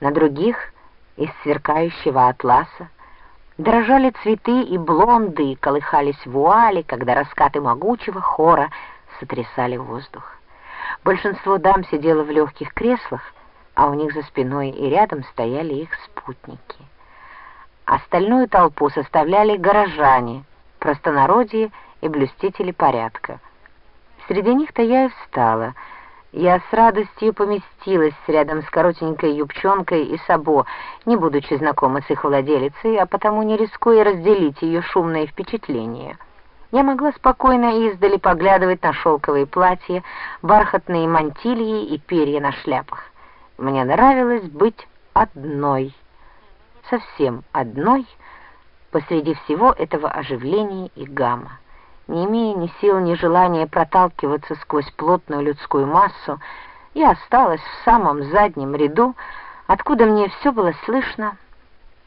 на других — из сверкающего атласа. Дрожали цветы и блонды, колыхались вуали, когда раскаты могучего хора сотрясали воздух. Большинство дам сидело в легких креслах, а у них за спиной и рядом стояли их спутники. Остальную толпу составляли горожане, простонародье и блюстители порядка. Среди них-то я и встала — я с радостью поместилась рядом с коротенькой юбчонкой и Сабо, не будучи знакома с их владелицей, а потому не рискуя разделить ее шумные впечатления. Я могла спокойно издали поглядывать на шелковые платья, бархатные мантильи и перья на шляпах. Мне нравилось быть одной, совсем одной, посреди всего этого оживления и гамма. Не имея ни сил, ни желания проталкиваться сквозь плотную людскую массу, я осталась в самом заднем ряду, откуда мне все было слышно,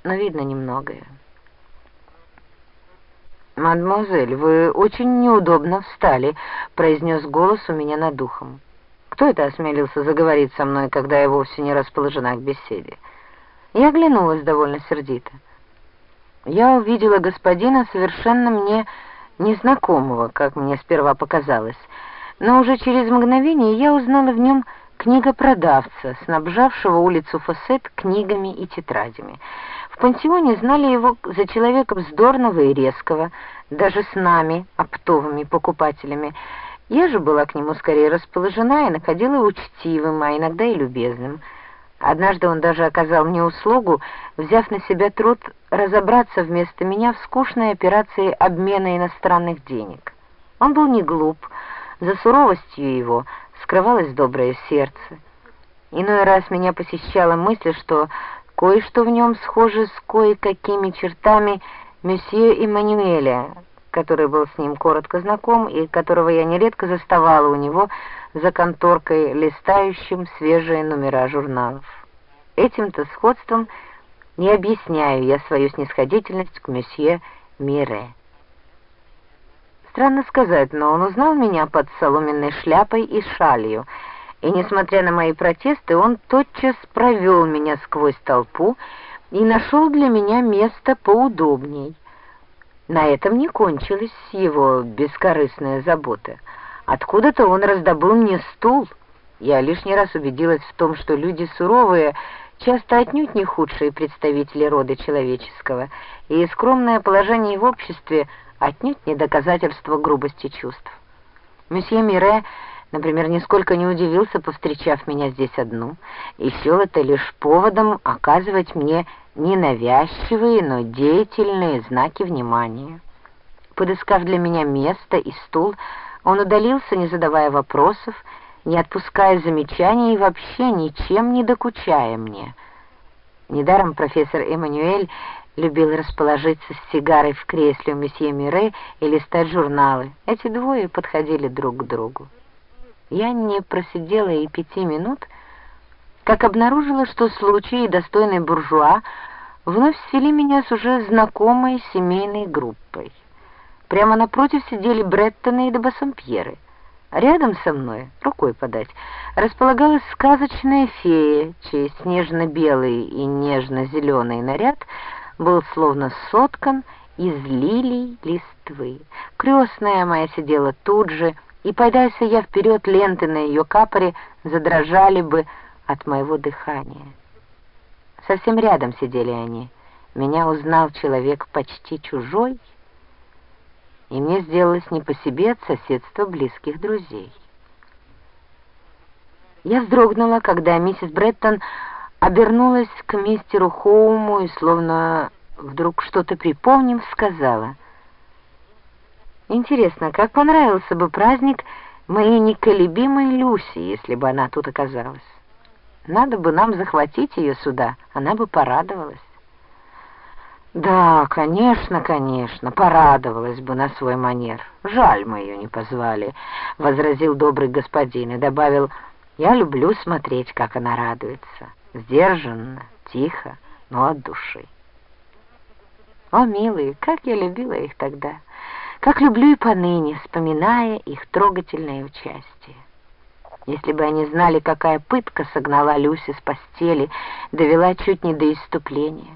но видно немногое. «Мадемуазель, вы очень неудобно встали», — произнес голос у меня над духом. «Кто это осмелился заговорить со мной, когда я вовсе не расположена к беседе?» Я оглянулась довольно сердито. Я увидела господина совершенно мне незнакомого, как мне сперва показалось, но уже через мгновение я узнала в нем книгопродавца, снабжавшего улицу Фоссет книгами и тетрадями. В пансионе знали его за человека вздорного и резкого, даже с нами, оптовыми покупателями. Я же была к нему скорее расположена и находила учтивым, а иногда и любезным. Однажды он даже оказал мне услугу, взяв на себя труд разобраться вместо меня в скучной операции обмена иностранных денег. Он был не глуп, за суровостью его скрывалось доброе сердце. Иной раз меня посещала мысль, что кое-что в нем схоже с кое-какими чертами месье Эммануэля, который был с ним коротко знаком и которого я нередко заставала у него за конторкой, листающим свежие номера журналов. Этим-то сходством не объясняю я свою снисходительность к месье Мире. Странно сказать, но он узнал меня под соломенной шляпой и шалью, и, несмотря на мои протесты, он тотчас провел меня сквозь толпу и нашел для меня место поудобней. На этом не кончилась его бескорыстная забота. Откуда-то он раздобыл мне стул. Я лишний раз убедилась в том, что люди суровые часто отнюдь не худшие представители рода человеческого, и скромное положение в обществе отнюдь не доказательство грубости чувств. Месье Мире, например, нисколько не удивился, повстречав меня здесь одну, и счел это лишь поводом оказывать мне ненавязчивые, но деятельные знаки внимания. Подыскав для меня место и стул, он удалился, не задавая вопросов, не отпуская замечаний и вообще ничем не докучая мне. Недаром профессор Эммануэль любил расположиться с сигарой в кресле у месье Мире и листать журналы. Эти двое подходили друг к другу. Я не просидела и пяти минут, как обнаружила, что случай и достойный буржуа вновь свели меня с уже знакомой семейной группой. Прямо напротив сидели Бреттоны и Дебассомпьеры. Рядом со мной, рукой подать, располагалась сказочная фея, чей снежно-белый и нежно-зеленый наряд был словно соткан из лилий листвы. Крестная моя сидела тут же, и, подайся я вперед, ленты на ее капоре задрожали бы от моего дыхания. Совсем рядом сидели они. Меня узнал человек почти чужой, и мне сделалось не по себе от соседства близких друзей. Я вздрогнула, когда миссис Бреттон обернулась к мистеру Хоуму и, словно вдруг что-то припомнив, сказала, «Интересно, как понравился бы праздник моей неколебимой Люси, если бы она тут оказалась? Надо бы нам захватить ее сюда, она бы порадовалась». Да, конечно, конечно, порадовалась бы на свой манер. Жаль, мы ее не позвали, — возразил добрый господин и добавил, я люблю смотреть, как она радуется. Сдержанно, тихо, но от души. О, милые, как я любила их тогда, как люблю и поныне, вспоминая их трогательное участие. Если бы они знали, какая пытка согнала Люси с постели, довела чуть не до иступления.